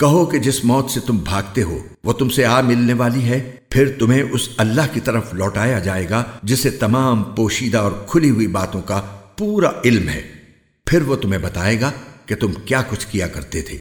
کہو کہ جس موت سے تم بھاگتے ہو، وہ تم سے آ ملنے والی ہے، پھر تمہیں اس اللہ کی طرف لوٹایا جائے گا، جسے تمام پوشیدہ اور کھلی ہوئی باتوں کا پورا علم ہے۔ پھر وہ تمہیں بتائے گا کہ تم کیا کچھ کیا کرتے تھے۔